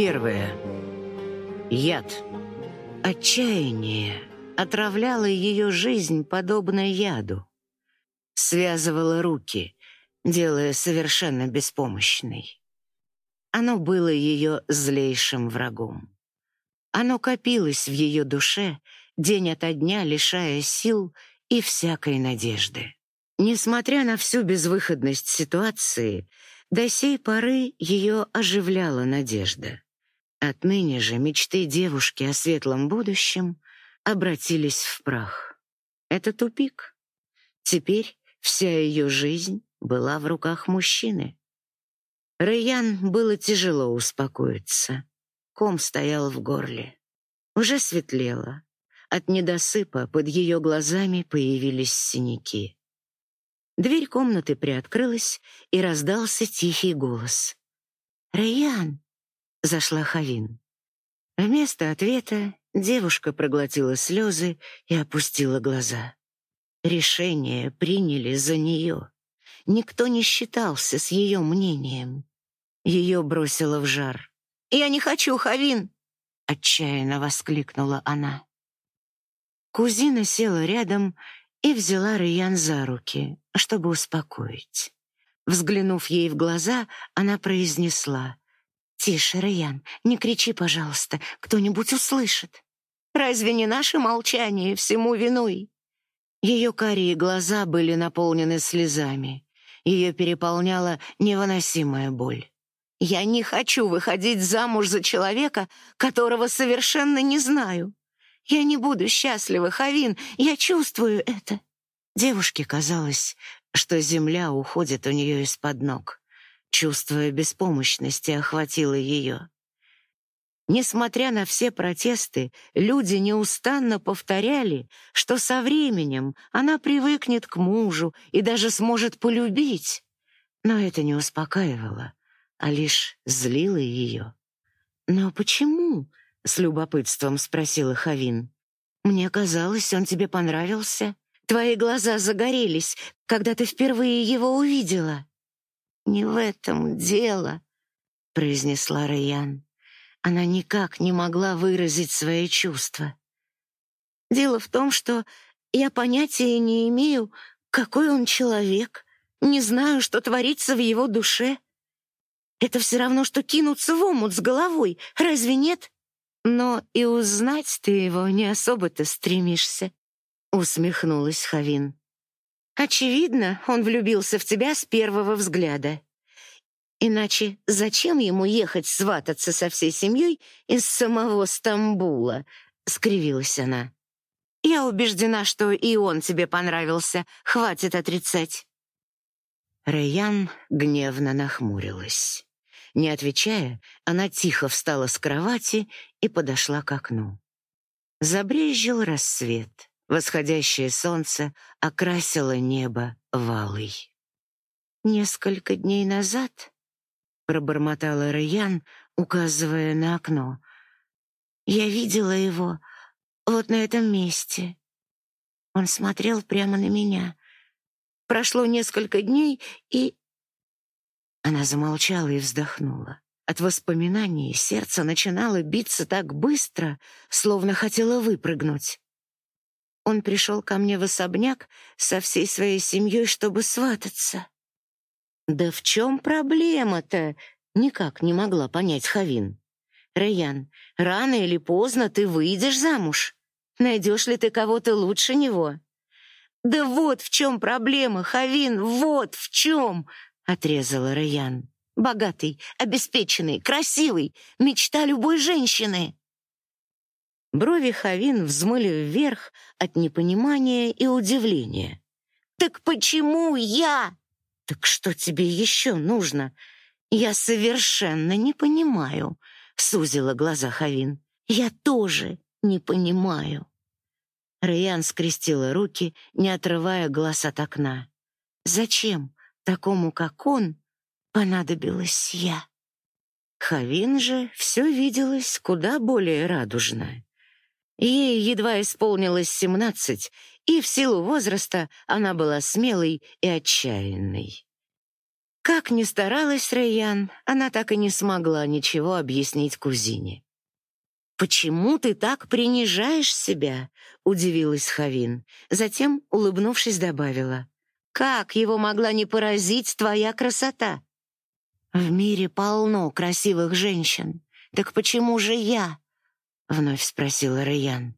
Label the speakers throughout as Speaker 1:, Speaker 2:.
Speaker 1: первая. Яд. Отчаяние отравляло ее жизнь подобно яду. Связывало руки, делая совершенно беспомощной. Оно было ее злейшим врагом. Оно копилось в ее душе, день ото дня лишая сил и всякой надежды. Несмотря на всю безвыходность ситуации, до сей поры ее оживляла надежда. Отныне же мечты девушки о светлом будущем обратились в прах. Это тупик. Теперь вся ее жизнь была в руках мужчины. Райан было тяжело успокоиться. Ком стоял в горле. Уже светлело. От недосыпа под ее глазами появились синяки. Дверь комнаты приоткрылась, и раздался тихий голос. «Райан!» — зашла Хавин. Вместо ответа девушка проглотила слезы и опустила глаза. Решение приняли за нее. Никто не считался с ее мнением. Ее бросило в жар. «Я не хочу, Хавин!» — отчаянно воскликнула она. Кузина села рядом и взяла Раян за руки, чтобы успокоить. Взглянув ей в глаза, она произнесла. «Тише, Раян, не кричи, пожалуйста, кто-нибудь услышит. Разве не наше молчание всему виной?» Ее карие глаза были наполнены слезами. Ее переполняла невыносимая боль. Я не хочу выходить замуж за человека, которого совершенно не знаю. Я не буду счастлива, Хавин, я чувствую это. Девушке казалось, что земля уходит у нее из-под ног. Чувство беспомощности охватило ее. Несмотря на все протесты, люди неустанно повторяли, что со временем она привыкнет к мужу и даже сможет полюбить. Но это не успокаивало а лишь злила ее. «Но почему?» — с любопытством спросила Хавин. «Мне казалось, он тебе понравился. Твои глаза загорелись, когда ты впервые его увидела». «Не в этом дело», — произнесла Райан. Она никак не могла выразить свои чувства. «Дело в том, что я понятия не имею, какой он человек, не знаю, что творится в его душе». Это все равно, что кинуться в омут с головой, разве нет? Но и узнать ты его не особо-то стремишься, усмехнулась Хавин. Очевидно, он влюбился в тебя с первого взгляда. Иначе зачем ему ехать свататься со всей семьей из самого Стамбула? скривилась она. Я убеждена, что и он тебе понравился. Хватит отрицать. Рэян гневно нахмурилась. Не отвечая, она тихо встала с кровати и подошла к окну. Забрезжил рассвет. Восходящее солнце окрасило небо валой. Несколько дней назад, пробормотала Раян, указывая на окно. Я видела его вот на этом месте. Он смотрел прямо на меня. Прошло несколько дней, и она замолчала и вздохнула. От воспоминаний сердце начинало биться так быстро, словно хотело выпрыгнуть. Он пришел ко мне в особняк со всей своей семьей, чтобы свататься. Да в чем проблема-то? Никак не могла понять Хавин. Раян, рано или поздно ты выйдешь замуж. Найдешь ли ты кого-то лучше него? Да вот в чем проблема, Хавин, вот в чем! отрезала Раян. Богатый, обеспеченный, красивый, мечта любой женщины. Брови Хавин взмыли вверх от непонимания и удивления. Так почему я? Так что тебе еще нужно? Я совершенно не понимаю, сузила глаза Хавин. Я тоже не понимаю. Раян скрестила руки, не отрывая глаз от окна. Зачем? такому, как он, понадобилась я. Хавин же все виделось куда более радужно. Ей едва исполнилось семнадцать, и в силу возраста она была смелой и отчаянной. Как ни старалась Рэйян, она так и не смогла ничего объяснить кузине. «Почему ты так принижаешь себя?» — удивилась Хавин. Затем, улыбнувшись, добавила. «Как его могла не поразить твоя красота?» «В мире полно красивых женщин. Так почему же я?» — вновь спросила Раян.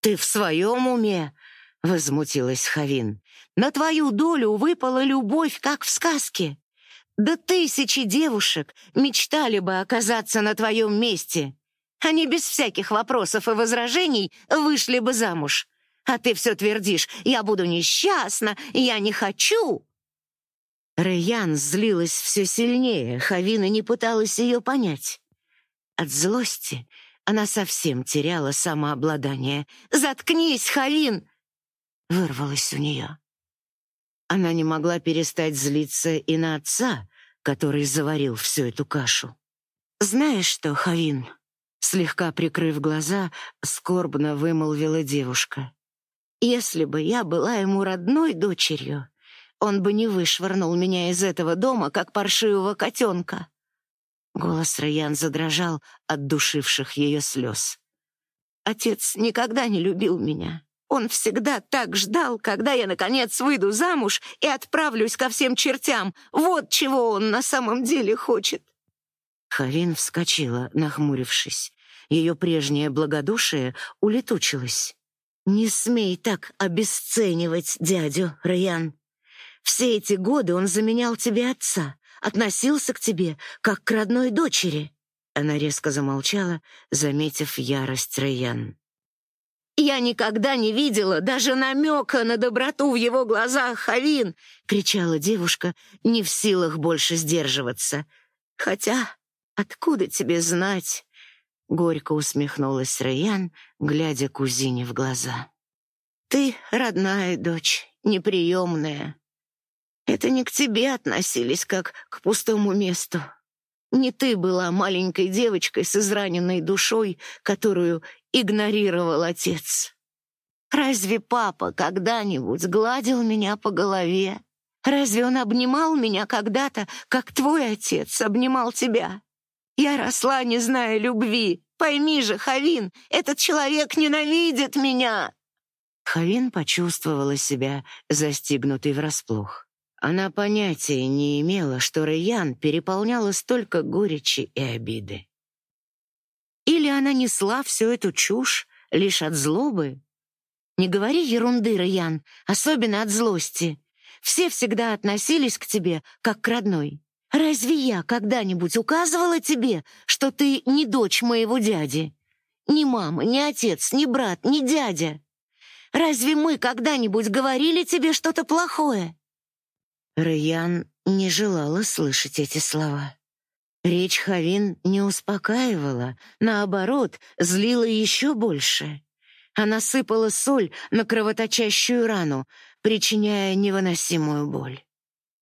Speaker 1: «Ты в своем уме?» — возмутилась Хавин. «На твою долю выпала любовь, как в сказке. Да тысячи девушек мечтали бы оказаться на твоем месте. Они без всяких вопросов и возражений вышли бы замуж. А ты все твердишь «я буду несчастна», «я не хочу». Рэян злилась все сильнее, Хавина не пыталась ее понять. От злости она совсем теряла самообладание. «Заткнись, Хавин!» вырвалась у нее. Она не могла перестать злиться и на отца, который заварил всю эту кашу. «Знаешь что, Хавин?» Слегка прикрыв глаза, скорбно вымолвила девушка. «Если бы я была ему родной дочерью, он бы не вышвырнул меня из этого дома, как паршивого котенка». Голос Раян задрожал от душивших ее слез. «Отец никогда не любил меня. Он всегда так ждал, когда я, наконец, выйду замуж и отправлюсь ко всем чертям. Вот чего он на самом деле хочет». Хавин вскочила, нахмурившись. Ее прежнее благодушие улетучилось. «Не смей так обесценивать дядю, Раян. Все эти годы он заменял тебе отца, относился к тебе как к родной дочери». Она резко замолчала, заметив ярость Раян. «Я никогда не видела даже намека на доброту в его глазах, Хавин!» — кричала девушка, не в силах больше сдерживаться. «Хотя, откуда тебе знать?» Горько усмехнулась Раян, глядя кузине в глаза. «Ты родная дочь, неприемная. Это не к тебе относились, как к пустому месту. Не ты была маленькой девочкой с израненной душой, которую игнорировал отец. Разве папа когда-нибудь гладил меня по голове? Разве он обнимал меня когда-то, как твой отец обнимал тебя? Я росла, не зная любви. Пойми же, Хавин, этот человек ненавидит меня!» Хавин почувствовала себя застигнутой врасплох. Она понятия не имела, что Раян переполняла столько горечи и обиды. Или она несла всю эту чушь лишь от злобы? Не говори ерунды, Раян, особенно от злости. Все всегда относились к тебе как к родной. Разве я когда-нибудь указывала тебе, что ты не дочь моего дяди? Ни мама, ни отец, ни брат, ни дядя. Разве мы когда-нибудь говорили тебе что-то плохое?» Раян не желала слышать эти слова. Речь Хавин не успокаивала, наоборот, злила еще больше. Она сыпала соль на кровоточащую рану, причиняя невыносимую боль.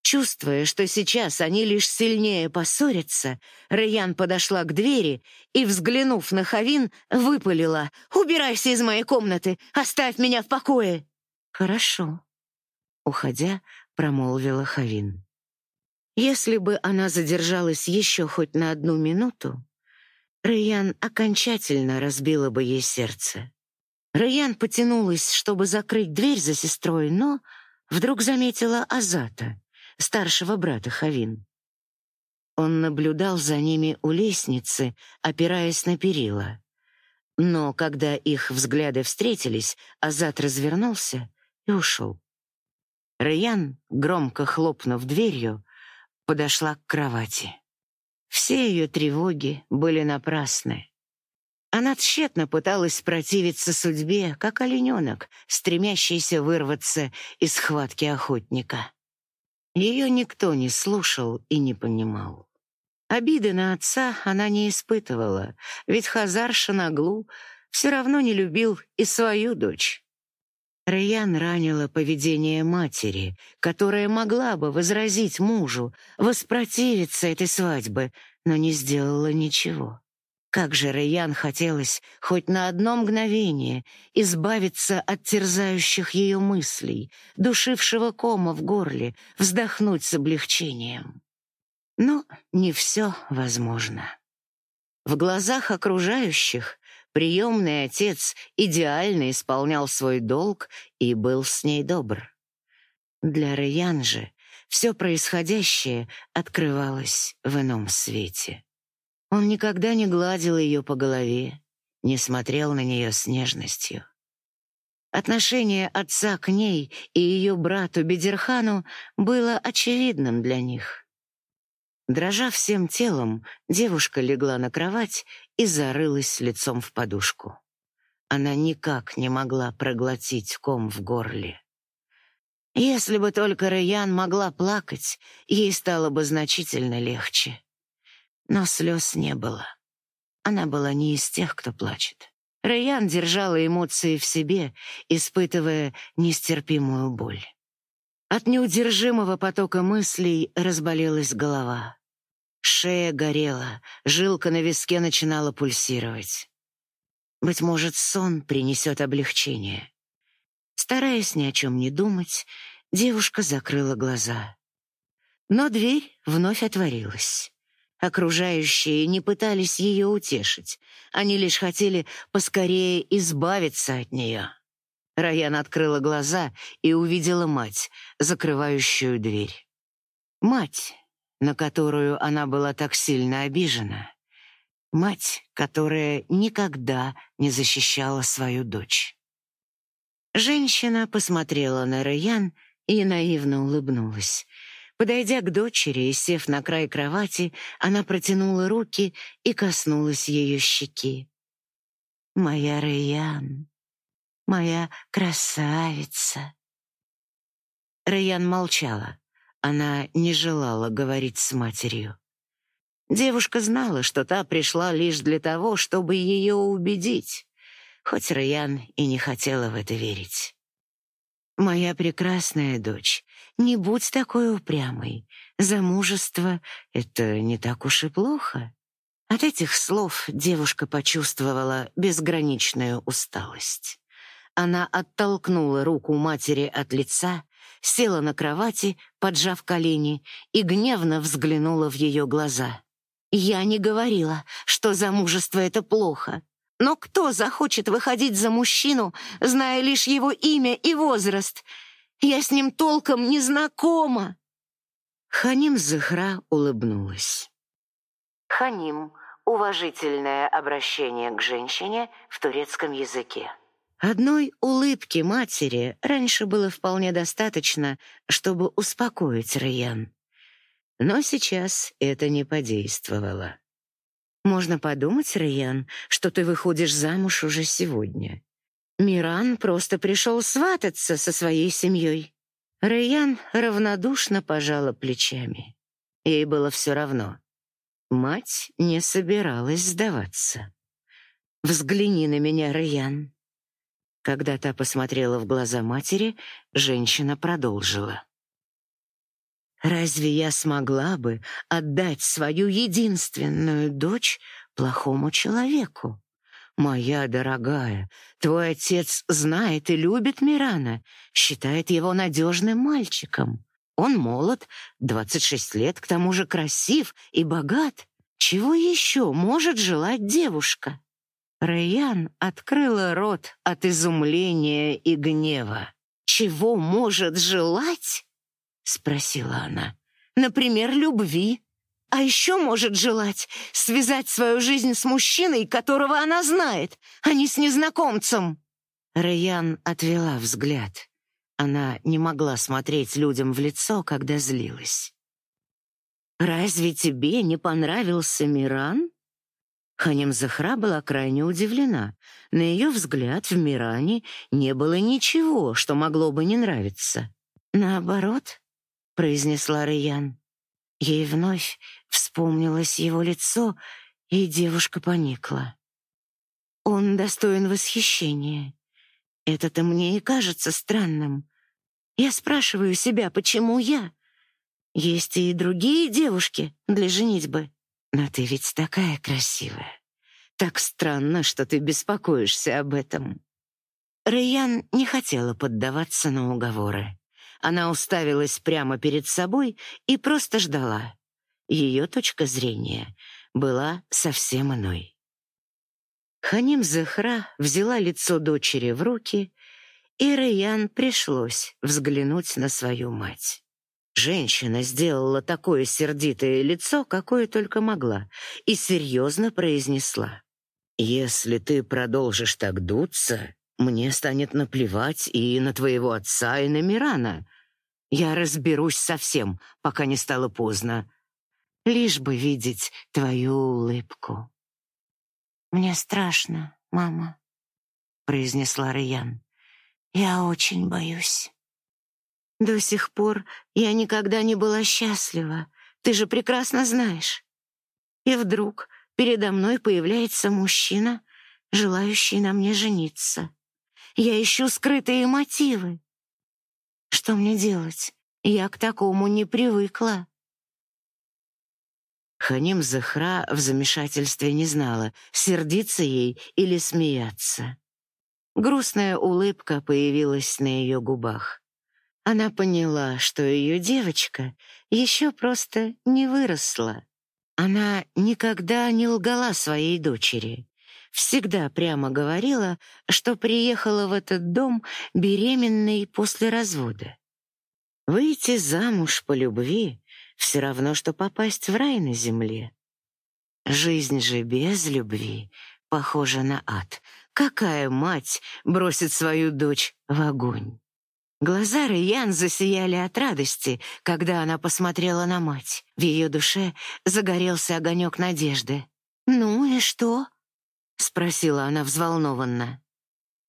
Speaker 1: Чувствуя, что сейчас они лишь сильнее поссорятся, Раян подошла к двери и, взглянув на Хавин, выпалила «Убирайся из моей комнаты! Оставь меня в покое!» «Хорошо», — уходя, промолвила Хавин. Если бы она задержалась еще хоть на одну минуту, Раян окончательно разбила бы ей сердце. Раян потянулась, чтобы закрыть дверь за сестрой, но вдруг заметила Азата — старшего брата Хавин. Он наблюдал за ними у лестницы, опираясь на перила. Но когда их взгляды встретились, Азат развернулся и ушел. Раян, громко хлопнув дверью, подошла к кровати. Все ее тревоги были напрасны. Она тщетно пыталась противиться судьбе, как олененок, стремящийся вырваться из схватки охотника. Ее никто не слушал и не понимал. Обиды на отца она не испытывала, ведь Хазар Шанаглу все равно не любил и свою дочь. Раян ранила поведение матери, которая могла бы возразить мужу, воспротивиться этой свадьбе, но не сделала ничего. Как же Раян хотелось хоть на одно мгновение избавиться от терзающих ее мыслей, душившего кома в горле, вздохнуть с облегчением. Но не все возможно. В глазах окружающих приемный отец идеально исполнял свой долг и был с ней добр. Для Раян же все происходящее открывалось в ином свете. Он никогда не гладил ее по голове, не смотрел на нее с нежностью. Отношение отца к ней и ее брату Бедерхану было очевидным для них. Дрожа всем телом, девушка легла на кровать и зарылась лицом в подушку. Она никак не могла проглотить ком в горле. Если бы только Раян могла плакать, ей стало бы значительно легче. Но слез не было. Она была не из тех, кто плачет. Раян держала эмоции в себе, испытывая нестерпимую боль. От неудержимого потока мыслей разболелась голова. Шея горела, жилка на виске начинала пульсировать. Быть может, сон принесет облегчение. Стараясь ни о чем не думать, девушка закрыла глаза. Но дверь вновь отворилась. Окружающие не пытались ее утешить. Они лишь хотели поскорее избавиться от нее. Раян открыла глаза и увидела мать, закрывающую дверь. Мать, на которую она была так сильно обижена. Мать, которая никогда не защищала свою дочь. Женщина посмотрела на Раян и наивно улыбнулась. Подойдя к дочери и сев на край кровати, она протянула руки и коснулась ее щеки. «Моя Раян, моя красавица!» Раян молчала. Она не желала говорить с матерью. Девушка знала, что та пришла лишь для того, чтобы ее убедить хоть Раян и не хотела в это верить. «Моя прекрасная дочь, не будь такой упрямой. Замужество — это не так уж и плохо». От этих слов девушка почувствовала безграничную усталость. Она оттолкнула руку матери от лица, села на кровати, поджав колени, и гневно взглянула в ее глаза. «Я не говорила, что замужество — это плохо. Но кто захочет выходить за мужчину, зная лишь его имя и возраст? Я с ним толком не знакома. Ханим Зыхра улыбнулась. Ханим — уважительное обращение к женщине в турецком языке. Одной улыбки матери раньше было вполне достаточно, чтобы успокоить Раян. Но сейчас это не подействовало. Можно подумать, Райан, что ты выходишь замуж уже сегодня. Миран просто пришел свататься со своей семьей. Райан равнодушно пожала плечами. Ей было все равно. Мать не собиралась сдаваться. «Взгляни на меня, Райан». Когда та посмотрела в глаза матери, женщина продолжила. Разве я смогла бы отдать свою единственную дочь плохому человеку? Моя дорогая, твой отец знает и любит Мирана, считает его надежным мальчиком. Он молод, 26 лет, к тому же красив и богат. Чего еще может желать девушка? Райан открыла рот от изумления и гнева. Чего может желать? — спросила она. «Например, любви. А еще может желать связать свою жизнь с мужчиной, которого она знает, а не с незнакомцем». Раян отвела взгляд. Она не могла смотреть людям в лицо, когда злилась. «Разве тебе не понравился Миран?» Ханим Захра была крайне удивлена. На ее взгляд, в Миране не было ничего, что могло бы не нравиться. Наоборот, — произнесла Раян. Ей вновь вспомнилось его лицо, и девушка поникла. «Он достоин восхищения. Это-то мне и кажется странным. Я спрашиваю себя, почему я? Есть и другие девушки для женитьбы. Но ты ведь такая красивая. Так странно, что ты беспокоишься об этом». Райан не хотела поддаваться на уговоры. Она уставилась прямо перед собой и просто ждала. ее точка зрения была совсем иной. Ханим Захра взяла лицо дочери в руки, и Раян пришлось взглянуть на свою мать. Женщина сделала такое сердитое лицо, какое только могла, и серьезно произнесла. «Если ты продолжишь так дуться, мне станет наплевать и на твоего отца, и на Мирана. Я разберусь со всем, пока не стало поздно. Лишь бы видеть твою улыбку».
Speaker 2: «Мне страшно, мама», — произнесла Раян. «Я очень боюсь».
Speaker 1: До сих пор я никогда не была счастлива, ты же прекрасно знаешь. И вдруг передо мной появляется мужчина, желающий на мне жениться. Я ищу скрытые мотивы. Что мне делать? Я к такому не привыкла. Ханим Захра в замешательстве не знала, сердиться ей или смеяться. Грустная улыбка появилась на ее губах. Она поняла, что ее девочка еще просто не выросла. Она никогда не лгала своей дочери. Всегда прямо говорила, что приехала в этот дом беременной после развода. Выйти замуж по любви все равно, что попасть в рай на земле. Жизнь же без любви похожа на ад. Какая мать бросит свою дочь в огонь? Глаза Райан засияли от радости, когда она посмотрела на мать. В ее душе загорелся огонек надежды. «Ну и что?» — спросила она взволнованно.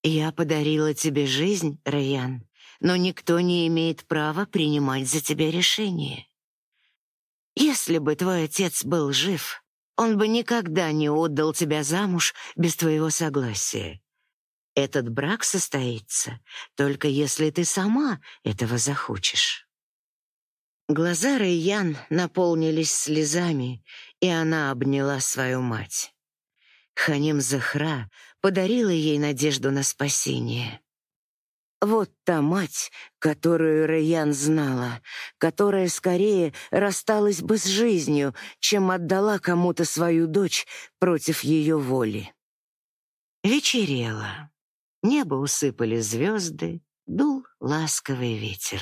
Speaker 1: «Я подарила тебе жизнь, Райан, но никто не имеет права принимать за тебя решение. Если бы твой отец был жив, он бы никогда не отдал тебя замуж без твоего согласия. Этот брак состоится только если ты сама этого захочешь. Глаза Райян наполнились слезами, и она обняла свою мать. Ханим Захра подарила ей надежду на спасение. Вот та мать, которую Райян знала, которая скорее рассталась бы с жизнью, чем отдала кому-то свою дочь против ее воли. Вечерело. Небо усыпали звезды, дул ласковый ветер.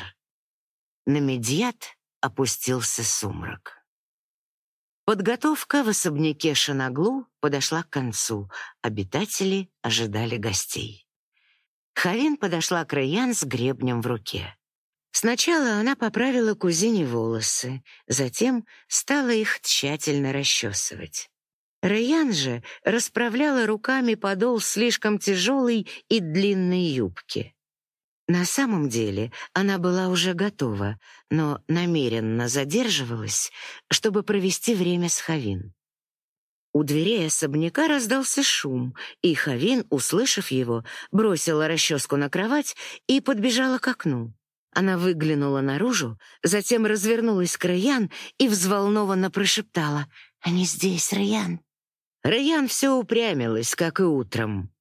Speaker 1: На Медьят опустился сумрак. Подготовка в особняке Шанаглу подошла к концу. Обитатели ожидали гостей. Хавин подошла к Раян с гребнем в руке. Сначала она поправила кузине волосы, затем стала их тщательно расчесывать. Раян же расправляла руками подол слишком тяжелой и длинной юбки. На самом деле она была уже готова, но намеренно задерживалась, чтобы провести время с Хавин. У дверей особняка раздался шум, и Хавин, услышав его, бросила расческу на кровать и подбежала к окну. Она выглянула наружу, затем развернулась к Раян и взволнованно прошептала «Они здесь, Раян». Раян все упрямилась, как и утром.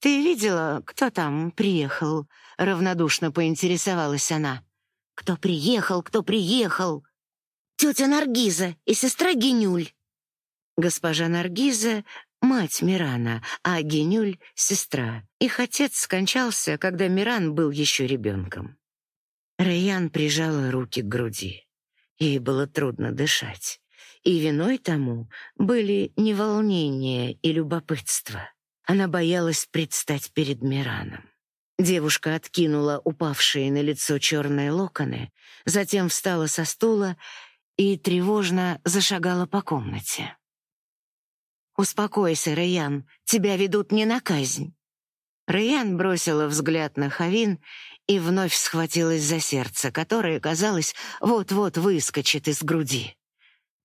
Speaker 1: «Ты видела, кто там приехал?» — равнодушно поинтересовалась она. «Кто приехал, кто приехал?» «Тетя Наргиза и сестра Генюль». Госпожа Наргиза — мать Мирана, а Генюль — сестра. Их отец скончался, когда Миран был еще ребенком. Раян прижала руки к груди. Ей было трудно дышать. И виной тому были не волнение и любопытство. Она боялась предстать перед Мираном. Девушка откинула упавшие на лицо черные локоны, затем встала со стула и тревожно зашагала по комнате. «Успокойся, Раян, тебя ведут не на казнь». Раян бросила взгляд на Хавин и вновь схватилась за сердце, которое, казалось, вот-вот выскочит из груди.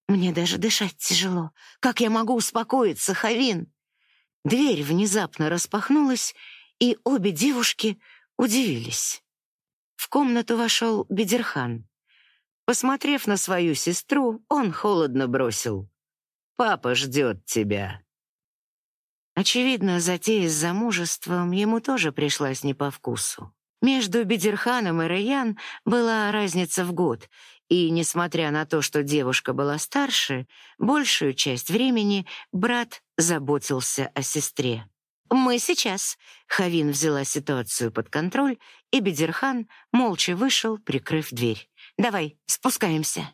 Speaker 1: Мне даже дышать тяжело. Как я могу успокоиться, Хавин? Дверь внезапно распахнулась, и обе девушки удивились. В комнату вошел Бедерхан. Посмотрев на свою сестру, он холодно бросил. «Папа ждет тебя». Очевидно, затея с замужеством ему тоже пришлась не по вкусу. Между Бедерханом и Раян была разница в год, И, несмотря на то, что девушка была старше, большую часть времени брат заботился о сестре. «Мы сейчас». Хавин взяла ситуацию под контроль, и Бедерхан молча вышел, прикрыв дверь. «Давай, спускаемся».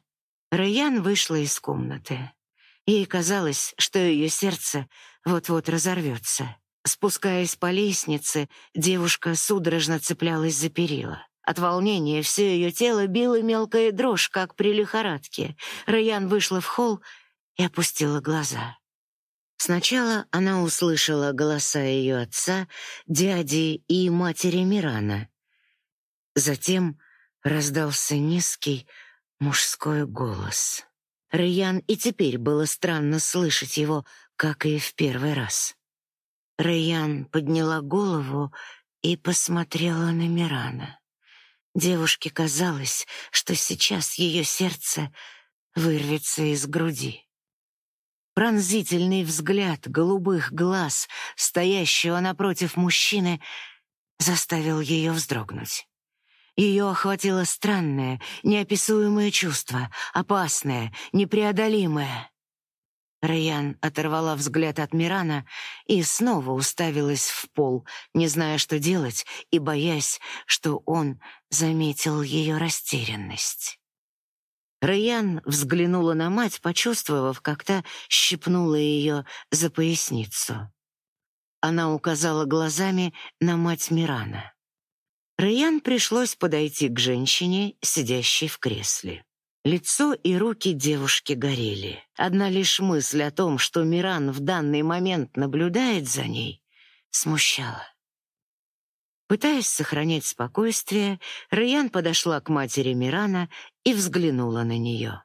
Speaker 1: Раян вышла из комнаты. Ей казалось, что ее сердце вот-вот разорвется. Спускаясь по лестнице, девушка судорожно цеплялась за перила. От волнения все ее тело било мелкая дрожь, как при лихорадке. Раян вышла в холл и опустила глаза. Сначала она услышала голоса ее отца, дяди и матери Мирана. Затем раздался низкий мужской голос. Раян и теперь было странно слышать его, как и в первый раз. Раян подняла голову и посмотрела на Мирана. Девушке казалось, что сейчас ее сердце вырвется из груди. Пронзительный взгляд голубых глаз, стоящего напротив мужчины, заставил ее вздрогнуть. Ее охватило странное, неописуемое чувство, опасное, непреодолимое. Райан оторвала взгляд от Мирана и снова уставилась в пол, не зная, что делать, и боясь, что он заметил ее растерянность. Райан взглянула на мать, почувствовав, как та щипнула ее за поясницу. Она указала глазами на мать Мирана. Райан пришлось подойти к женщине, сидящей в кресле. Лицо и руки девушки горели. Одна лишь мысль о том, что Миран в данный момент наблюдает за ней, смущала. Пытаясь сохранять спокойствие, Райан подошла к матери Мирана и взглянула на нее.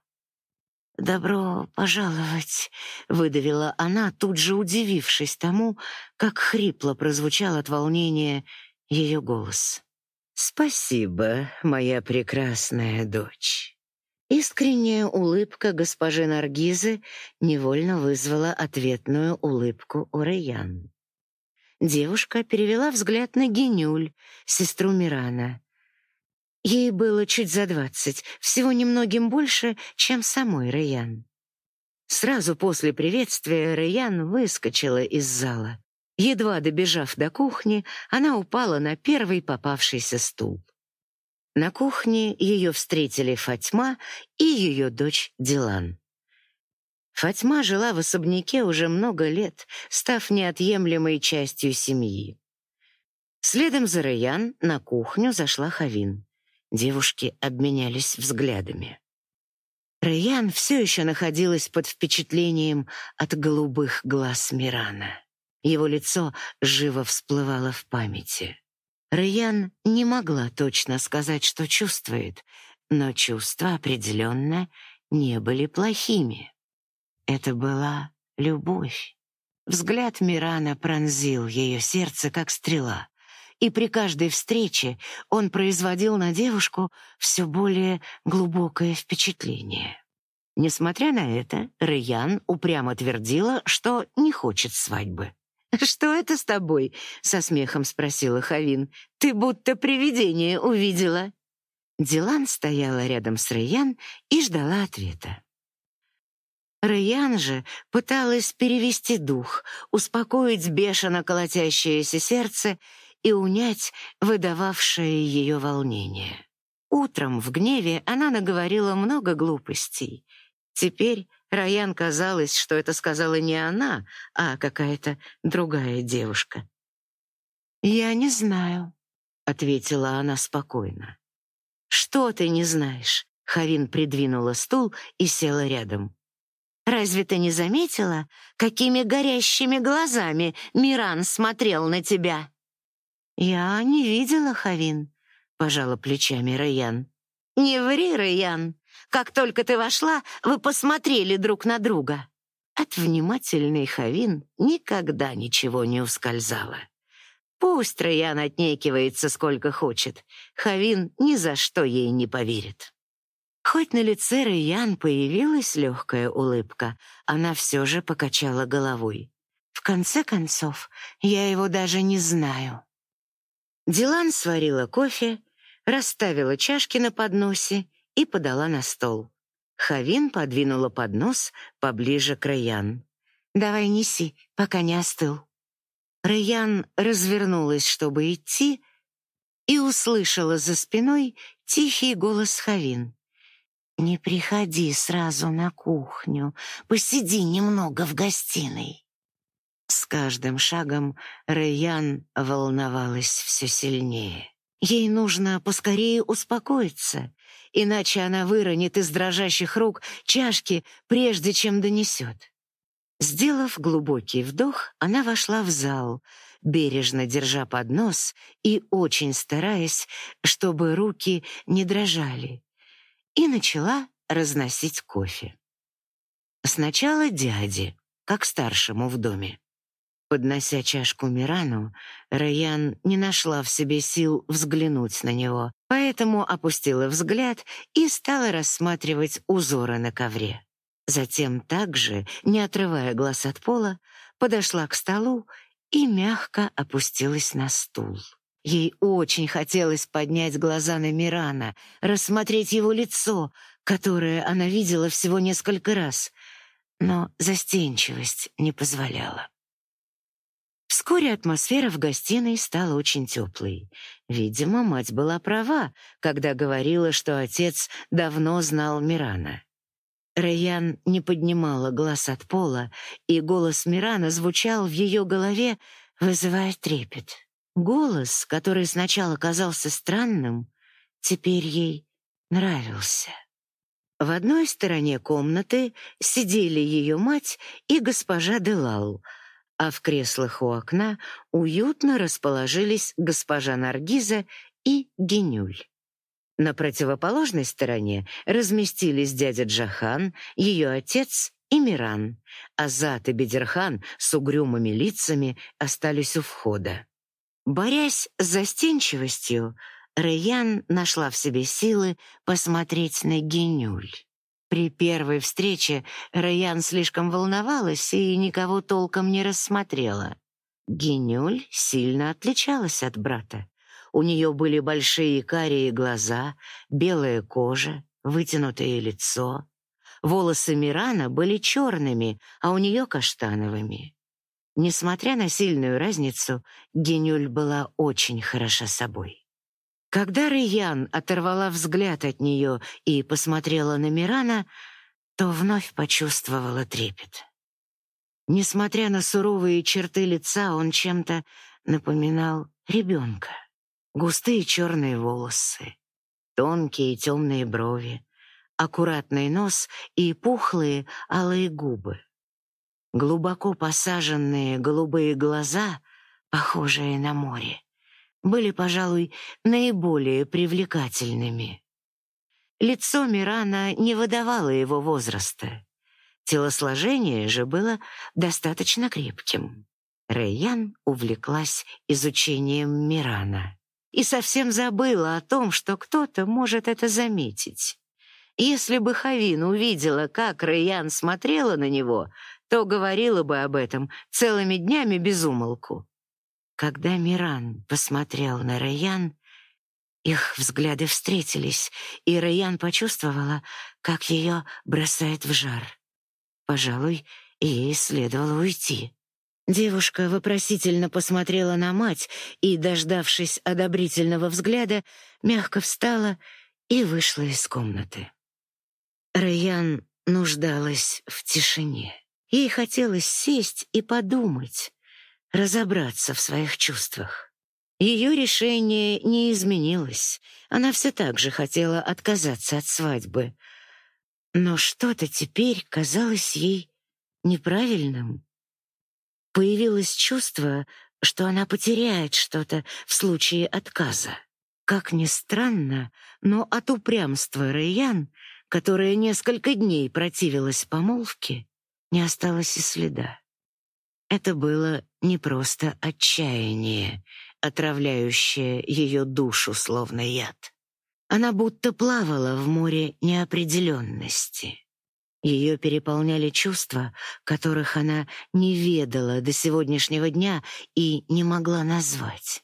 Speaker 1: «Добро пожаловать», — выдавила она, тут же удивившись тому, как хрипло прозвучал от волнения ее голос. «Спасибо, моя прекрасная дочь». Искренняя улыбка госпожи Наргизы невольно вызвала ответную улыбку у Раян. Девушка перевела взгляд на Генюль, сестру Мирана. Ей было чуть за двадцать, всего немногим больше, чем самой Раян. Сразу после приветствия Раян выскочила из зала. Едва добежав до кухни, она упала на первый попавшийся стул. На кухне ее встретили Фатьма и ее дочь Дилан. Фатьма жила в особняке уже много лет, став неотъемлемой частью семьи. Следом за Раян на кухню зашла Хавин. Девушки обменялись взглядами. Раян все еще находилась под впечатлением от голубых глаз Мирана. Его лицо живо всплывало в памяти. Раян не могла точно сказать, что чувствует, но чувства определенно не были плохими. Это была любовь. Взгляд Мирана пронзил ее сердце, как стрела, и при каждой встрече он производил на девушку все более глубокое впечатление. Несмотря на это, Раян упрямо твердила, что не хочет свадьбы. «Что это с тобой?» — со смехом спросила Хавин. «Ты будто привидение увидела». Дилан стояла рядом с Раян и ждала ответа. Раян же пыталась перевести дух, успокоить бешено колотящееся сердце и унять выдававшее ее волнение. Утром в гневе она наговорила много глупостей. Теперь Раян казалось, что это сказала не она, а какая-то другая девушка. «Я не знаю», — ответила она спокойно. «Что ты не знаешь?» — Хавин придвинула стул и села рядом. «Разве ты не заметила, какими горящими глазами Миран смотрел на тебя?» «Я не видела, Хавин», — пожала плечами Раян. «Не ври, Раян. Как только ты вошла, вы посмотрели друг на друга. От внимательной Хавин никогда ничего не ускользало. Пусть Раян отнекивается сколько хочет, Хавин ни за что ей не поверит. Хоть на лице Раян появилась легкая улыбка, она все же покачала головой. В конце концов, я его даже не знаю. Дилан сварила кофе, расставила чашки на подносе и подала на стол. Хавин подвинула поднос поближе к Раян.
Speaker 2: «Давай неси, пока не остыл».
Speaker 1: Раян развернулась, чтобы идти, и услышала за спиной тихий голос Хавин.
Speaker 2: «Не приходи сразу на кухню, посиди немного в гостиной».
Speaker 1: С каждым шагом Рэйян волновалась все сильнее. Ей нужно поскорее успокоиться, иначе она выронит из дрожащих рук чашки, прежде чем донесет. Сделав глубокий вдох, она вошла в зал, бережно держа поднос и очень стараясь, чтобы руки не дрожали, и начала разносить кофе. Сначала дяде, как старшему в доме. Поднося чашку Мирану, Раян не нашла в себе сил взглянуть на него, поэтому опустила взгляд и стала рассматривать узоры на ковре. Затем также, не отрывая глаз от пола, подошла к столу и мягко опустилась на стул. Ей очень хотелось поднять глаза на Мирана, рассмотреть его лицо, которое она видела всего несколько раз, но застенчивость не позволяла. Вскоре атмосфера в гостиной стала очень теплой. Видимо, мать была права, когда говорила, что отец давно знал Мирана. Райан не поднимала глаз от пола, и голос Мирана звучал в ее голове, вызывая трепет. Голос, который сначала казался странным, теперь ей нравился. В одной стороне комнаты сидели ее мать и госпожа Делал — а в креслах у окна уютно расположились госпожа Наргиза и Генюль. На противоположной стороне разместились дядя Джахан, ее отец и Миран, а Зат и Бедерхан с угрюмыми лицами остались у входа. Борясь с застенчивостью, Рэйян нашла в себе силы посмотреть на Генюль. При первой встрече Раян слишком волновалась и никого толком не рассмотрела. Генюль сильно отличалась от брата. У нее были большие карие глаза, белая кожа, вытянутое лицо. Волосы Мирана были черными, а у нее каштановыми. Несмотря на сильную разницу, Генюль была очень хороша собой. Когда Раян оторвала взгляд от нее и посмотрела на Мирана, то вновь почувствовала трепет. Несмотря на суровые черты лица, он чем-то напоминал ребенка. Густые черные волосы, тонкие темные брови, аккуратный нос и пухлые алые губы. Глубоко посаженные голубые глаза, похожие на море были, пожалуй, наиболее привлекательными. Лицо Мирана не выдавало его возраста. Телосложение же было достаточно крепким. Рэйян увлеклась изучением Мирана и совсем забыла о том, что кто-то может это заметить. Если бы Хавин увидела, как Рэйян смотрела на него, то говорила бы об этом целыми днями без умолку. Когда Миран посмотрел на Раян, их взгляды встретились, и Раян почувствовала, как ее бросает в жар. Пожалуй, ей следовало уйти. Девушка вопросительно посмотрела на мать и, дождавшись одобрительного взгляда, мягко встала и вышла из комнаты. Раян нуждалась в тишине. Ей хотелось сесть и подумать, разобраться в своих чувствах. Ее решение не изменилось. Она все так же хотела отказаться от свадьбы. Но что-то теперь казалось ей неправильным. Появилось чувство, что она потеряет что-то в случае отказа. Как ни странно, но от упрямства Рэйян, которая несколько дней противилась помолвке, не осталось и следа. Это было не просто отчаяние, отравляющее ее душу словно яд. Она будто плавала в море неопределенности. Ее переполняли чувства, которых она не ведала до сегодняшнего дня и не могла назвать.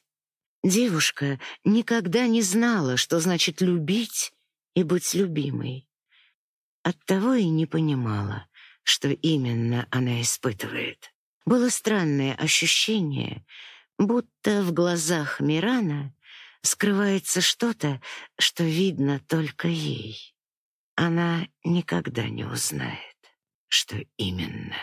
Speaker 1: Девушка никогда не знала, что значит любить и быть любимой. Оттого и не понимала, что именно она испытывает. Было странное ощущение, будто в глазах Мирана скрывается что-то, что видно только ей. Она никогда не узнает, что именно.